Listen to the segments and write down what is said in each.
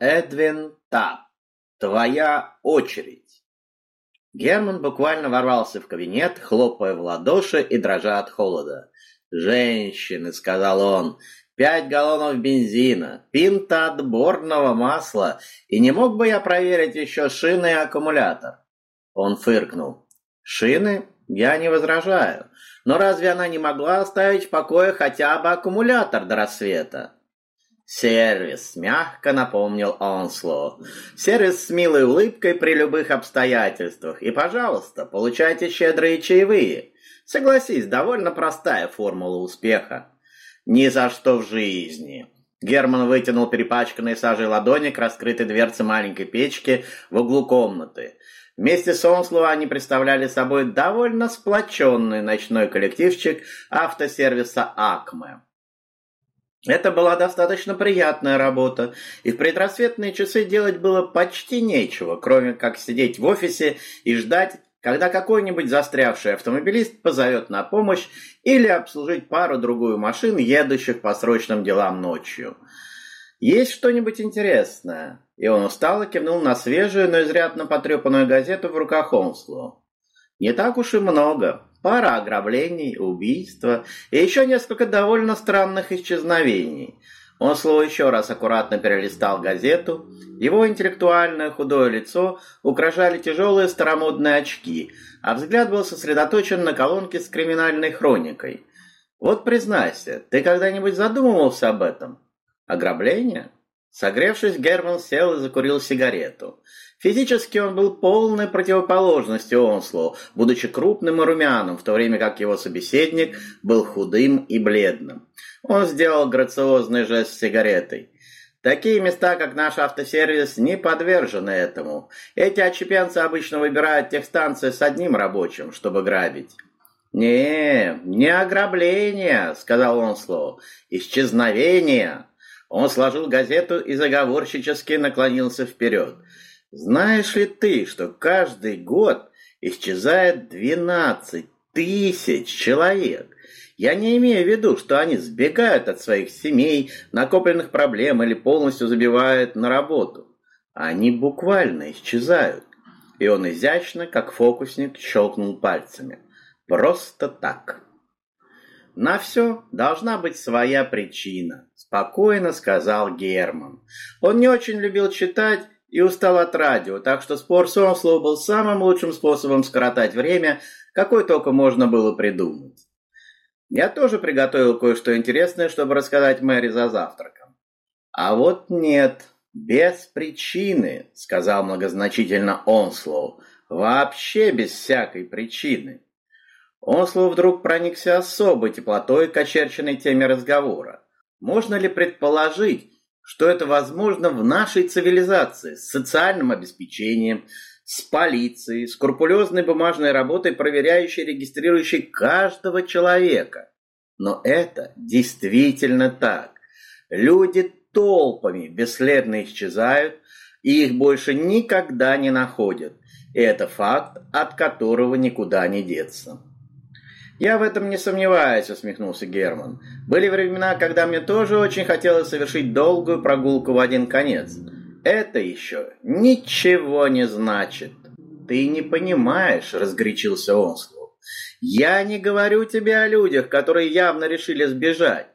Эдвин Тап. Твоя очередь. Герман буквально ворвался в кабинет, хлопая в ладоши и дрожа от холода. «Женщины», — сказал он, — «пять галлонов бензина, пинта отборного масла, и не мог бы я проверить еще шины и аккумулятор?» Он фыркнул. «Шины? Я не возражаю. Но разве она не могла оставить в покое хотя бы аккумулятор до рассвета?» «Сервис», — мягко напомнил Онслоу. «Сервис с милой улыбкой при любых обстоятельствах. И, пожалуйста, получайте щедрые чаевые. Согласись, довольно простая формула успеха. Ни за что в жизни». Герман вытянул перепачканные сажей ладони к раскрытой дверце маленькой печки в углу комнаты. Вместе с Онслоу они представляли собой довольно сплоченный ночной коллективчик автосервиса «Акме». Это была достаточно приятная работа, и в предрассветные часы делать было почти нечего, кроме как сидеть в офисе и ждать, когда какой-нибудь застрявший автомобилист позовет на помощь или обслужить пару-другую машин, едущих по срочным делам ночью. «Есть что-нибудь интересное?» И он устало кивнул на свежую, но изрядно потрепанную газету в руках Онслу. «Не так уж и много пара ограблений, убийства и еще несколько довольно странных исчезновений. Он слово еще раз аккуратно перелистал газету. Его интеллектуальное худое лицо украшали тяжелые старомодные очки, а взгляд был сосредоточен на колонке с криминальной хроникой. Вот признайся, ты когда-нибудь задумывался об этом? Ограбление? Согревшись, Герман сел и закурил сигарету. Физически он был полной противоположностью Онслоу, будучи крупным и румяным, в то время как его собеседник был худым и бледным. Он сделал грациозный жест с сигаретой. Такие места, как наш автосервис, не подвержены этому. Эти отчепенцы обычно выбирают техстанции с одним рабочим, чтобы грабить. «Не, не ограбление», — сказал Онслоу, — «исчезновение». Он сложил газету и заговорщически наклонился вперед. Знаешь ли ты, что каждый год исчезает 12 тысяч человек? Я не имею в виду, что они сбегают от своих семей, накопленных проблем или полностью забивают на работу. Они буквально исчезают. И он изящно, как фокусник, щелкнул пальцами. Просто так. На все должна быть своя причина, спокойно сказал Герман. Он не очень любил читать и устал от радио, так что спор Сонслоу был самым лучшим способом скоротать время, какой только можно было придумать. Я тоже приготовил кое-что интересное, чтобы рассказать Мэри за завтраком. А вот нет, без причины, сказал многозначительно Онслоу, вообще без всякой причины. Онслоу вдруг проникся особой теплотой к очерченной теме разговора. Можно ли предположить, что это возможно в нашей цивилизации с социальным обеспечением, с полицией, скрупулезной бумажной работой, проверяющей, регистрирующей каждого человека. Но это действительно так. Люди толпами бесследно исчезают, и их больше никогда не находят. И это факт, от которого никуда не деться. «Я в этом не сомневаюсь», — усмехнулся Герман. «Были времена, когда мне тоже очень хотелось совершить долгую прогулку в один конец. Это еще ничего не значит». «Ты не понимаешь», — разгорячился Онслоу. «Я не говорю тебе о людях, которые явно решили сбежать.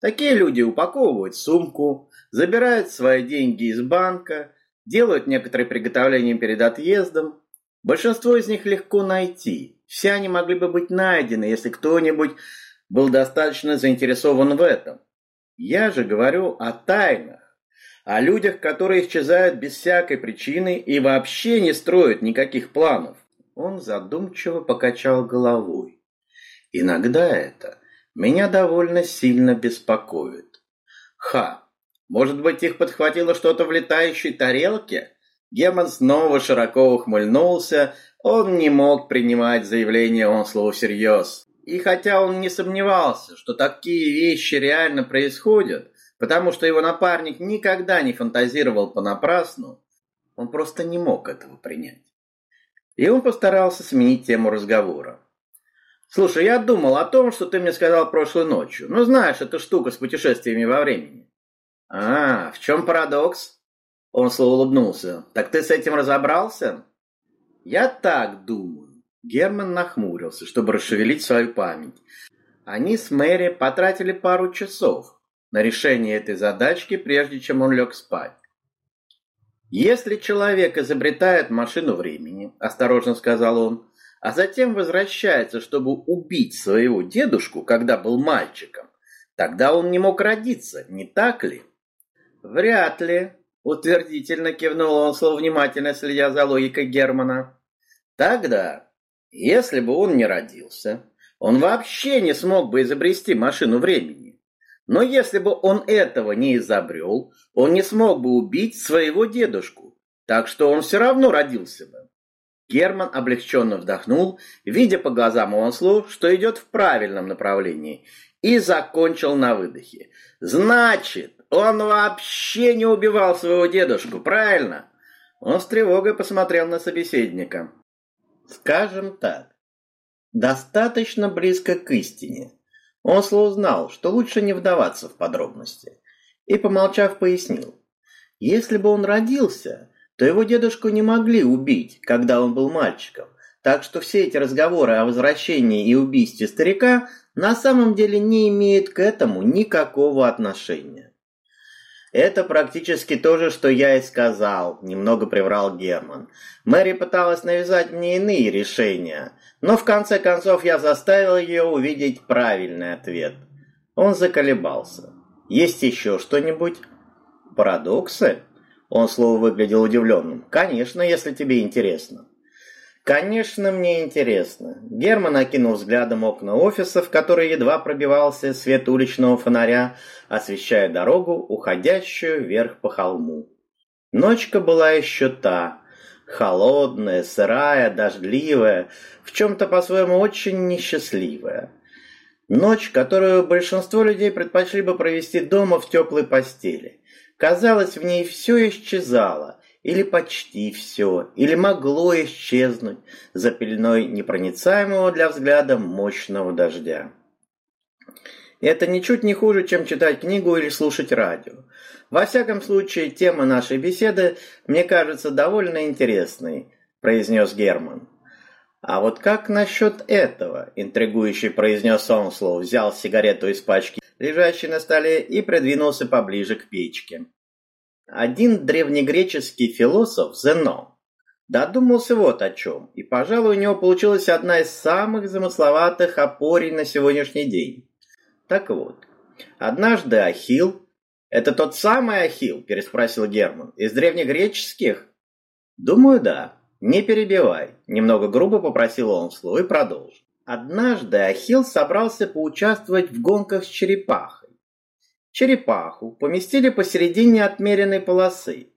Такие люди упаковывают сумку, забирают свои деньги из банка, делают некоторые приготовления перед отъездом. Большинство из них легко найти». Все они могли бы быть найдены, если кто-нибудь был достаточно заинтересован в этом. Я же говорю о тайнах, о людях, которые исчезают без всякой причины и вообще не строят никаких планов. Он задумчиво покачал головой. Иногда это меня довольно сильно беспокоит. Ха, может быть, их подхватило что-то в летающей тарелке? Гемон снова широко ухмыльнулся, он не мог принимать заявление Онслоу всерьез. И хотя он не сомневался, что такие вещи реально происходят, потому что его напарник никогда не фантазировал понапрасну, он просто не мог этого принять. И он постарался сменить тему разговора. «Слушай, я думал о том, что ты мне сказал прошлой ночью. Ну, знаешь, эта штука с путешествиями во времени». «А, в чем парадокс?» Он слово улыбнулся. «Так ты с этим разобрался?» «Я так думаю». Герман нахмурился, чтобы расшевелить свою память. Они с Мэри потратили пару часов на решение этой задачки, прежде чем он лег спать. «Если человек изобретает машину времени», – осторожно сказал он, – «а затем возвращается, чтобы убить своего дедушку, когда был мальчиком, тогда он не мог родиться, не так ли?» «Вряд ли», – утвердительно кивнул он, словно внимательно следя за логикой Германа. «Тогда, если бы он не родился, он вообще не смог бы изобрести машину времени. Но если бы он этого не изобрел, он не смог бы убить своего дедушку, так что он все равно родился бы. Герман облегченно вдохнул, видя по глазам Онслу, что идет в правильном направлении, и закончил на выдохе. «Значит, он вообще не убивал своего дедушку, правильно?» Он с тревогой посмотрел на собеседника. «Скажем так, достаточно близко к истине. Осло узнал, что лучше не вдаваться в подробности, и, помолчав, пояснил. Если бы он родился, то его дедушку не могли убить, когда он был мальчиком, так что все эти разговоры о возвращении и убийстве старика на самом деле не имеют к этому никакого отношения. «Это практически то же, что я и сказал», — немного приврал Герман. «Мэри пыталась навязать мне иные решения, но в конце концов я заставил ее увидеть правильный ответ». Он заколебался. «Есть еще что-нибудь?» «Парадоксы?» Он слово выглядел удивленным. «Конечно, если тебе интересно». Конечно, мне интересно. Герман окинул взглядом окна офиса, в которые едва пробивался свет уличного фонаря, освещая дорогу, уходящую вверх по холму. Ночка была еще та, холодная, сырая, дождливая, в чем-то по-своему очень несчастливая. Ночь, которую большинство людей предпочли бы провести дома в теплой постели. Казалось, в ней все исчезало, или почти все, или могло исчезнуть за пеленой непроницаемого для взгляда мощного дождя. это ничуть не хуже, чем читать книгу или слушать радио. Во всяком случае, тема нашей беседы мне кажется довольно интересной, произнес Герман. А вот как насчет этого, интригующий произнес Онслоу, взял сигарету из пачки, лежащей на столе, и придвинулся поближе к печке. Один древнегреческий философ Зено додумался вот о чем, и, пожалуй, у него получилась одна из самых замысловатых опорий на сегодняшний день. Так вот, однажды Ахилл, это тот самый Ахилл, переспросил Герман, из древнегреческих? Думаю, да. Не перебивай, немного грубо попросил он вслух и продолжил. Однажды Ахилл собрался поучаствовать в гонках с черепахой. Черепаху поместили посередине отмеренной полосы.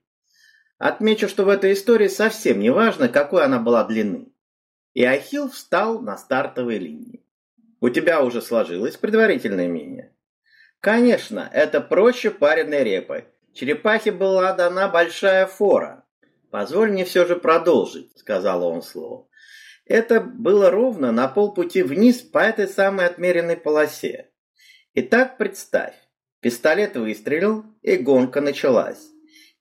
Отмечу, что в этой истории совсем не важно, какой она была длины. И Ахилл встал на стартовой линии. У тебя уже сложилось предварительное мнение? Конечно, это проще пареной репы. Черепахе была дана большая фора. Позволь мне все же продолжить, сказал он слово. Это было ровно на полпути вниз по этой самой отмеренной полосе. Итак, представь, Пистолет выстрелил, и гонка началась.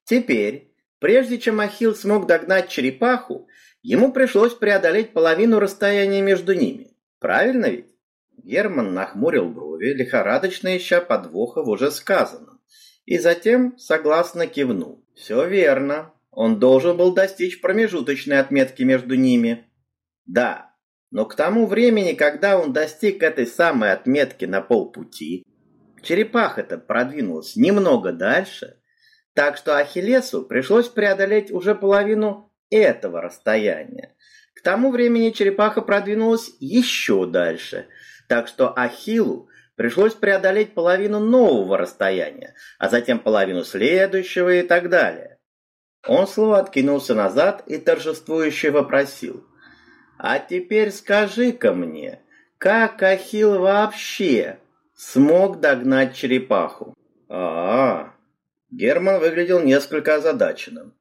Теперь, прежде чем Ахилл смог догнать черепаху, ему пришлось преодолеть половину расстояния между ними. Правильно ведь? Герман нахмурил брови, лихорадочно ища подвоха в уже сказанном, и затем согласно кивнул. Все верно. Он должен был достичь промежуточной отметки между ними. Да, но к тому времени, когда он достиг этой самой отметки на полпути, Черепаха-то продвинулась немного дальше, так что Ахиллесу пришлось преодолеть уже половину этого расстояния. К тому времени черепаха продвинулась еще дальше, так что Ахиллу пришлось преодолеть половину нового расстояния, а затем половину следующего и так далее. Он слово откинулся назад и торжествующе вопросил. «А теперь скажи-ка мне, как Ахилл вообще смог догнать черепаху. А, -а, -а. Герман выглядел несколько озадаченным.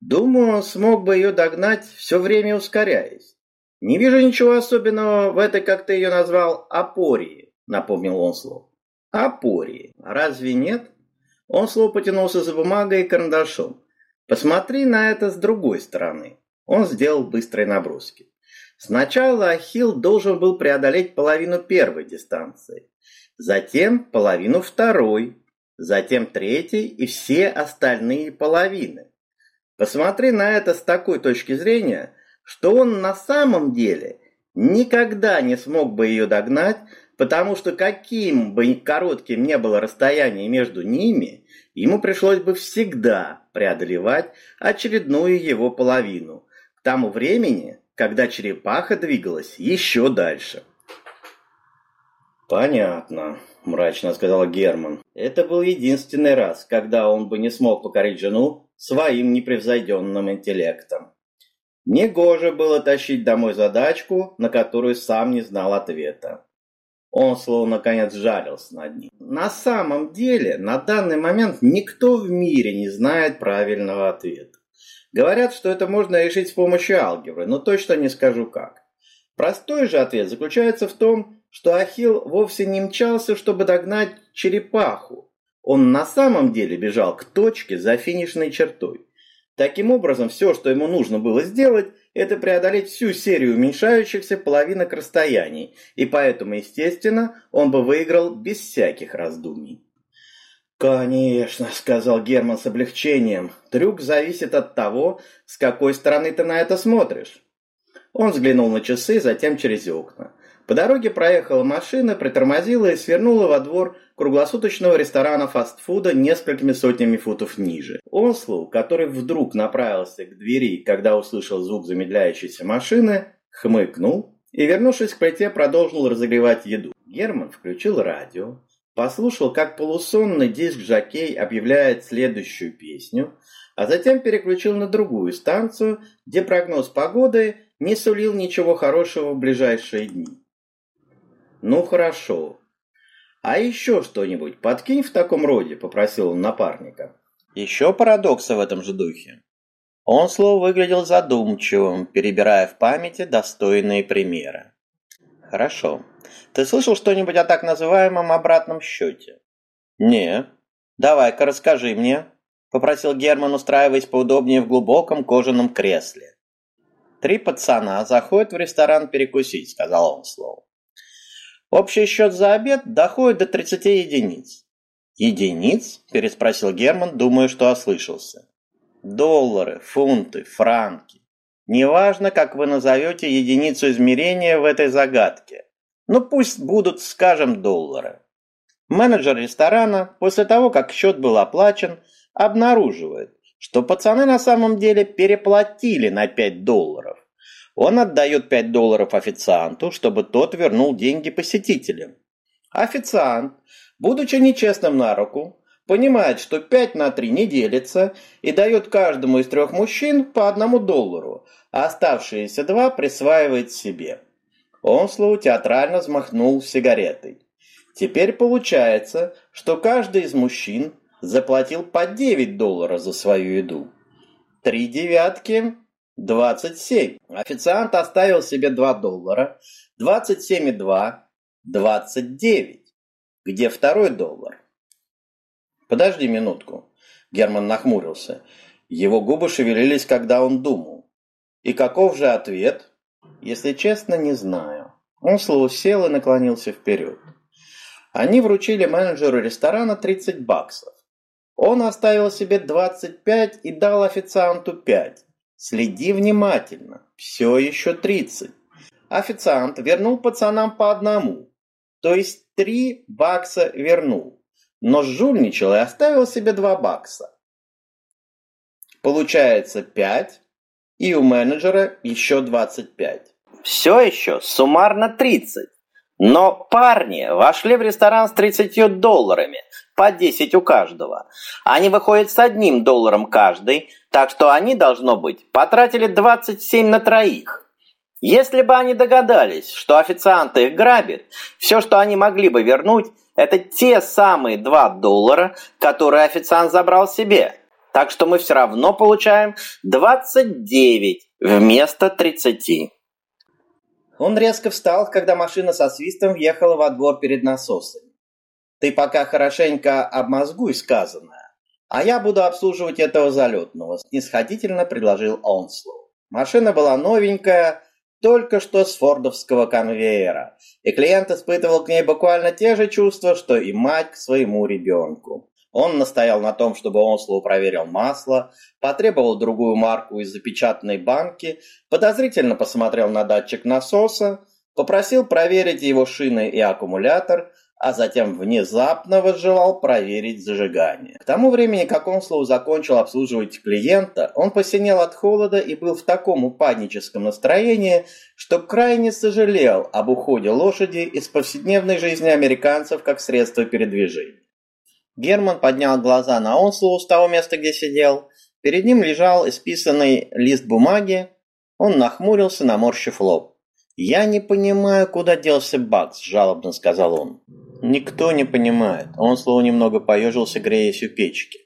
Думаю, смог бы ее догнать, все время ускоряясь. Не вижу ничего особенного в этой, как ты ее назвал, апории, напомнил он слово. Апории. Разве нет? Он слово потянулся за бумагой и карандашом. Посмотри на это с другой стороны. Он сделал быстрые наброски. Сначала Ахилл должен был преодолеть половину первой дистанции, затем половину второй, затем третьей и все остальные половины. Посмотри на это с такой точки зрения, что он на самом деле никогда не смог бы ее догнать, потому что каким бы коротким не было расстояние между ними, ему пришлось бы всегда преодолевать очередную его половину. К тому времени, когда черепаха двигалась еще дальше. «Понятно», – мрачно сказал Герман. «Это был единственный раз, когда он бы не смог покорить жену своим непревзойденным интеллектом. Негоже было тащить домой задачку, на которую сам не знал ответа. Он словно наконец жалился над ним. На самом деле, на данный момент никто в мире не знает правильного ответа. Говорят, что это можно решить с помощью алгебры, но точно не скажу как. Простой же ответ заключается в том, что Ахилл вовсе не мчался, чтобы догнать черепаху. Он на самом деле бежал к точке за финишной чертой. Таким образом, все, что ему нужно было сделать, это преодолеть всю серию уменьшающихся половинок расстояний, и поэтому, естественно, он бы выиграл без всяких раздумий. «Конечно», — сказал Герман с облегчением. «Трюк зависит от того, с какой стороны ты на это смотришь». Он взглянул на часы, затем через окна. По дороге проехала машина, притормозила и свернула во двор круглосуточного ресторана фастфуда несколькими сотнями футов ниже. Онслоу, который вдруг направился к двери, когда услышал звук замедляющейся машины, хмыкнул и, вернувшись к плите, продолжил разогревать еду. Герман включил радио, Послушал, как полусонный диск-жокей объявляет следующую песню, а затем переключил на другую станцию, где прогноз погоды не сулил ничего хорошего в ближайшие дни. «Ну хорошо. А еще что-нибудь подкинь в таком роде», — попросил он напарника. Еще парадоксы в этом же духе. Он слово выглядел задумчивым, перебирая в памяти достойные примеры. «Хорошо. Ты слышал что-нибудь о так называемом обратном счете? Не. Давай-ка расскажи мне, попросил Герман, устраиваясь поудобнее в глубоком кожаном кресле. Три пацана заходят в ресторан перекусить, сказал он слово. Общий счет за обед доходит до 30 единиц. Единиц? переспросил Герман, думая, что ослышался. Доллары, фунты, франки. Неважно, как вы назовете единицу измерения в этой загадке. Ну пусть будут, скажем, доллары. Менеджер ресторана, после того, как счет был оплачен, обнаруживает, что пацаны на самом деле переплатили на 5 долларов. Он отдает 5 долларов официанту, чтобы тот вернул деньги посетителям. Официант, будучи нечестным на руку, понимает, что 5 на 3 не делится и дает каждому из трех мужчин по одному доллару, а оставшиеся два присваивает себе. Онслоу театрально взмахнул сигаретой. Теперь получается, что каждый из мужчин заплатил по 9 долларов за свою еду. Три девятки – 27. Официант оставил себе 2 доллара. 27,2 – 29. Где второй доллар? Подожди минутку. Герман нахмурился. Его губы шевелились, когда он думал. И каков же ответ? Если честно, не знаю. Он слово сел и наклонился вперед. Они вручили менеджеру ресторана 30 баксов. Он оставил себе 25 и дал официанту 5. Следи внимательно. Все еще 30. Официант вернул пацанам по одному. То есть 3 бакса вернул. Но жульничал и оставил себе 2 бакса. Получается 5 и у менеджера еще 25. Все еще суммарно 30. Но парни вошли в ресторан с 30 долларами, по 10 у каждого. Они выходят с одним долларом каждый, так что они, должно быть, потратили 27 на троих. Если бы они догадались, что официанты их грабят, все, что они могли бы вернуть, это те самые 2 доллара, которые официант забрал себе. Так что мы все равно получаем 29 вместо 30. Он резко встал, когда машина со свистом въехала во двор перед насосами. Ты пока хорошенько обмозгуй сказанное, «А я буду обслуживать этого залетного», – снисходительно предложил Онслоу. Машина была новенькая, только что с фордовского конвейера, и клиент испытывал к ней буквально те же чувства, что и мать к своему ребенку. Он настоял на том, чтобы Онслоу проверил масло, потребовал другую марку из запечатанной банки, подозрительно посмотрел на датчик насоса, попросил проверить его шины и аккумулятор, а затем внезапно возжелал проверить зажигание. К тому времени, как Онслоу закончил обслуживать клиента, он посинел от холода и был в таком упадническом настроении, что крайне сожалел об уходе лошади из повседневной жизни американцев как средства передвижения. Герман поднял глаза на Онслоу с того места, где сидел. Перед ним лежал исписанный лист бумаги. Он нахмурился, наморщив лоб. «Я не понимаю, куда делся Бакс», – жалобно сказал он. «Никто не понимает». Он слово немного поежился, греясь у печки.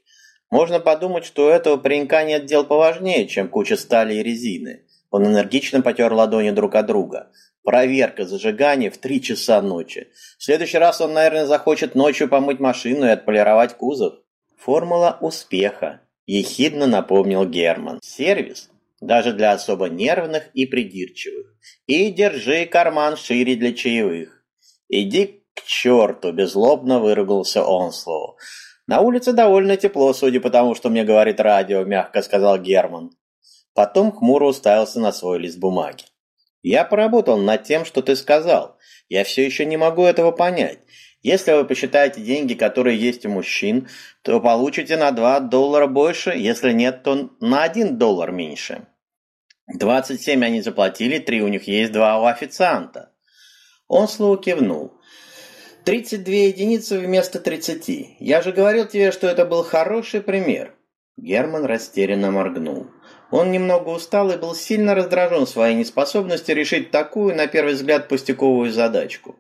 «Можно подумать, что у этого паренька нет дел поважнее, чем куча стали и резины». Он энергично потер ладони друг от друга. Проверка зажигания в три часа ночи. В следующий раз он, наверное, захочет ночью помыть машину и отполировать кузов. Формула успеха, ехидно напомнил Герман. Сервис даже для особо нервных и придирчивых. И держи карман шире для чаевых. Иди к черту, беззлобно выругался Онслоу. На улице довольно тепло, судя по тому, что мне говорит радио, мягко сказал Герман. Потом хмуро уставился на свой лист бумаги. Я поработал над тем, что ты сказал. Я все еще не могу этого понять. Если вы посчитаете деньги, которые есть у мужчин, то получите на 2 доллара больше, если нет, то на 1 доллар меньше. 27 они заплатили, 3 у них есть, 2 у официанта. Он слово кивнул. 32 единицы вместо 30. Я же говорил тебе, что это был хороший пример. Герман растерянно моргнул. Он немного устал и был сильно раздражен своей неспособностью решить такую, на первый взгляд, пустяковую задачку.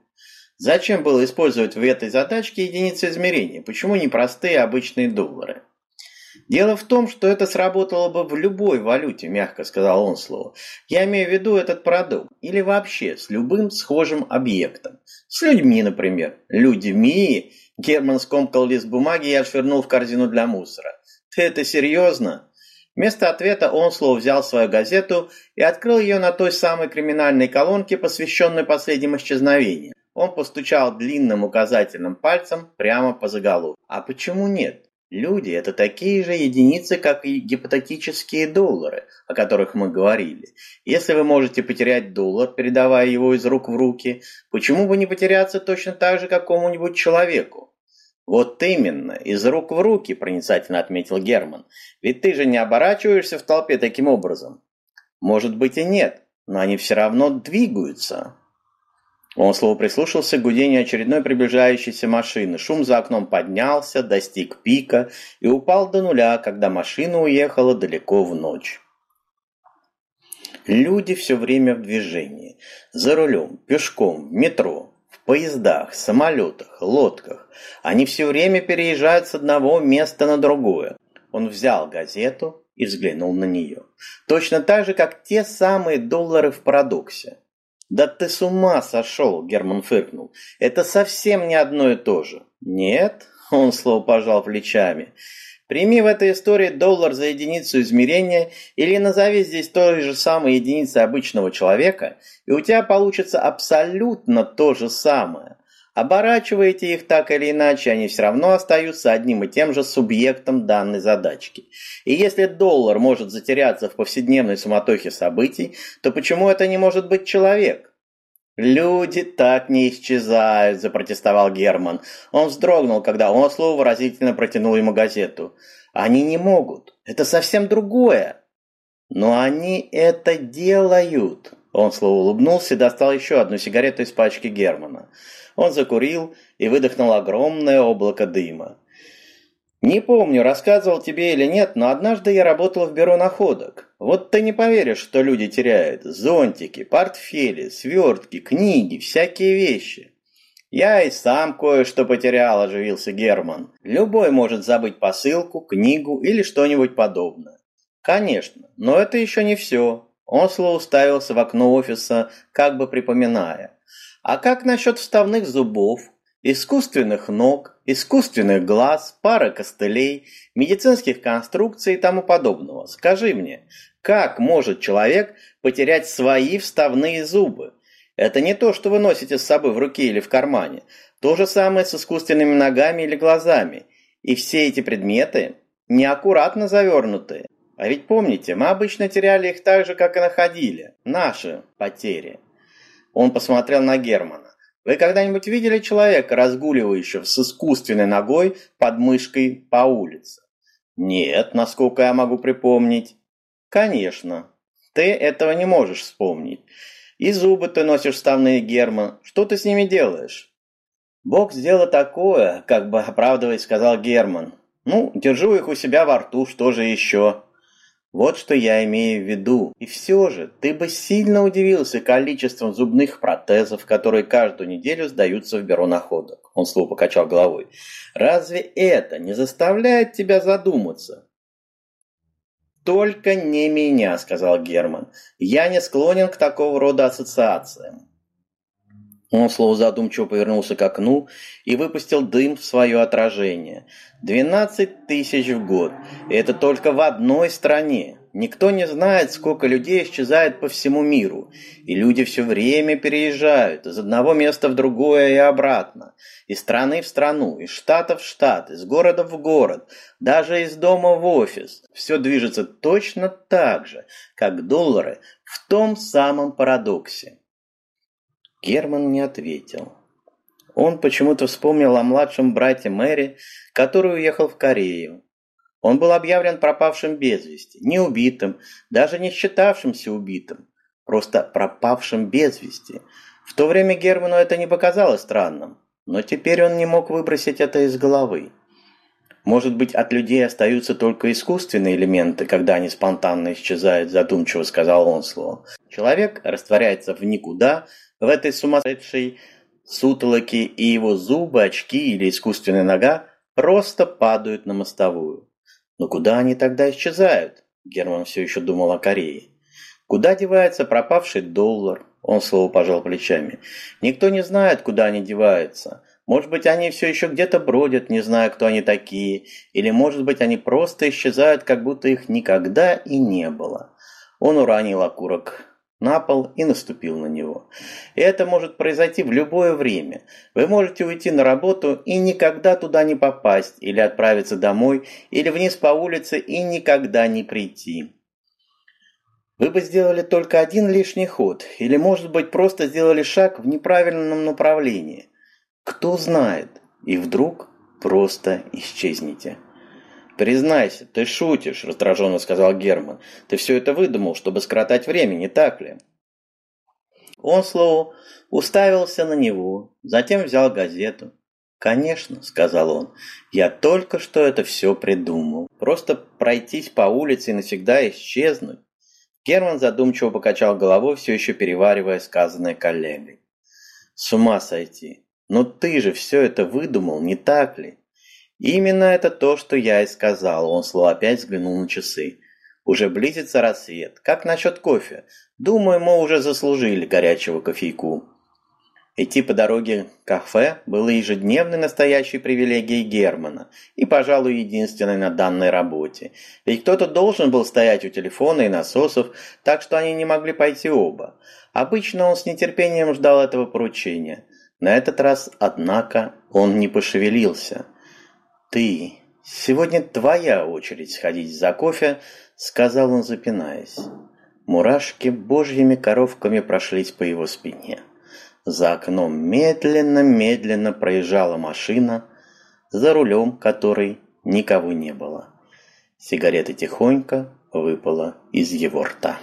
Зачем было использовать в этой задачке единицы измерения? Почему не простые обычные доллары? Дело в том, что это сработало бы в любой валюте, мягко сказал он слово. Я имею в виду этот продукт. Или вообще с любым схожим объектом. С людьми, например. Людьми. Герман скомкал лист бумаги и отшвырнул в корзину для мусора. Ты это серьезно? Вместо ответа Онслоу взял свою газету и открыл ее на той самой криминальной колонке, посвященной последним исчезновениям. Он постучал длинным указательным пальцем прямо по заголовку. А почему нет? Люди – это такие же единицы, как и гипотетические доллары, о которых мы говорили. Если вы можете потерять доллар, передавая его из рук в руки, почему бы не потеряться точно так же какому-нибудь человеку? Вот именно, из рук в руки, проницательно отметил Герман. Ведь ты же не оборачиваешься в толпе таким образом. Может быть и нет, но они все равно двигаются. Он слово прислушался к гудению очередной приближающейся машины. Шум за окном поднялся, достиг пика и упал до нуля, когда машина уехала далеко в ночь. Люди все время в движении. За рулем, пешком, в метро, в поездах, самолетах, лодках. Они все время переезжают с одного места на другое. Он взял газету и взглянул на нее. Точно так же, как те самые доллары в парадоксе. «Да ты с ума сошел!» – Герман фыркнул. «Это совсем не одно и то же». «Нет?» – он слово пожал плечами. «Прими в этой истории доллар за единицу измерения или назови здесь той же самой единицей обычного человека, и у тебя получится абсолютно то же самое. Оборачиваете их так или иначе, они все равно остаются одним и тем же субъектом данной задачки. И если доллар может затеряться в повседневной суматохе событий, то почему это не может быть человек? «Люди так не исчезают», – запротестовал Герман. Он вздрогнул, когда Осло выразительно протянул ему газету. «Они не могут. Это совсем другое». «Но они это делают». Он слово улыбнулся и достал еще одну сигарету из пачки Германа. Он закурил и выдохнул огромное облако дыма. «Не помню, рассказывал тебе или нет, но однажды я работал в бюро находок. Вот ты не поверишь, что люди теряют. Зонтики, портфели, свертки, книги, всякие вещи». «Я и сам кое-что потерял», – оживился Герман. «Любой может забыть посылку, книгу или что-нибудь подобное». «Конечно, но это еще не все». Осло уставился в окно офиса, как бы припоминая. А как насчет вставных зубов искусственных ног, искусственных глаз, пары костылей, медицинских конструкций и тому подобного. Скажи мне, как может человек потерять свои вставные зубы? Это не то, что вы носите с собой в руке или в кармане. То же самое с искусственными ногами или глазами. И все эти предметы неаккуратно завернутые. А ведь помните, мы обычно теряли их так же, как и находили. Наши потери. Он посмотрел на Германа. Вы когда-нибудь видели человека, разгуливающего с искусственной ногой под мышкой по улице? Нет, насколько я могу припомнить. Конечно. Ты этого не можешь вспомнить. И зубы ты носишь вставные, Герман. Что ты с ними делаешь? Бог сделал такое, как бы оправдываясь, сказал Герман. Ну, держу их у себя во рту, что же еще? Вот что я имею в виду. И все же, ты бы сильно удивился количеством зубных протезов, которые каждую неделю сдаются в бюро находок. Он слово покачал головой. Разве это не заставляет тебя задуматься? «Только не меня», — сказал Герман. «Я не склонен к такого рода ассоциациям». Он слово задумчиво повернулся к окну и выпустил дым в свое отражение. «Двенадцать тысяч в год. Это только в одной стране. Никто не знает, сколько людей исчезает по всему миру. И люди все время переезжают из одного места в другое и обратно. Из страны в страну, из штата в штат, из города в город, даже из дома в офис. Все движется точно так же, как доллары в том самом парадоксе. Герман не ответил. Он почему-то вспомнил о младшем брате Мэри, который уехал в Корею. Он был объявлен пропавшим без вести, не убитым, даже не считавшимся убитым, просто пропавшим без вести. В то время Герману это не показалось странным, но теперь он не мог выбросить это из головы. Может быть, от людей остаются только искусственные элементы, когда они спонтанно исчезают, задумчиво сказал он слово. Человек растворяется в никуда, в этой сумасшедшей сутолоке, и его зубы, очки или искусственная нога просто падают на мостовую. Но куда они тогда исчезают? Герман все еще думал о Корее. Куда девается пропавший доллар? Он слово пожал плечами. Никто не знает, куда они деваются. Может быть, они все еще где-то бродят, не зная, кто они такие. Или, может быть, они просто исчезают, как будто их никогда и не было. Он уронил окурок на пол и наступил на него. И это может произойти в любое время. Вы можете уйти на работу и никогда туда не попасть, или отправиться домой, или вниз по улице и никогда не прийти. Вы бы сделали только один лишний ход, или, может быть, просто сделали шаг в неправильном направлении. Кто знает, и вдруг просто исчезнете. «Признайся, ты шутишь», – раздраженно сказал Герман. «Ты все это выдумал, чтобы скоротать время, не так ли?» Он, слово, уставился на него, затем взял газету. «Конечно», – сказал он, – «я только что это все придумал. Просто пройтись по улице и навсегда исчезнуть». Герман задумчиво покачал головой, все еще переваривая сказанное коллегой. «С ума сойти! Но ты же все это выдумал, не так ли?» «Именно это то, что я и сказал», – он слово опять взглянул на часы. «Уже близится рассвет. Как насчет кофе? Думаю, мы уже заслужили горячего кофейку». Идти по дороге к кафе было ежедневной настоящей привилегией Германа и, пожалуй, единственной на данной работе. Ведь кто-то должен был стоять у телефона и насосов, так что они не могли пойти оба. Обычно он с нетерпением ждал этого поручения. На этот раз, однако, он не пошевелился. «Ты, сегодня твоя очередь сходить за кофе», — сказал он, запинаясь. Мурашки божьими коровками прошлись по его спине. За окном медленно-медленно проезжала машина, за рулем которой никого не было. Сигарета тихонько выпала из его рта.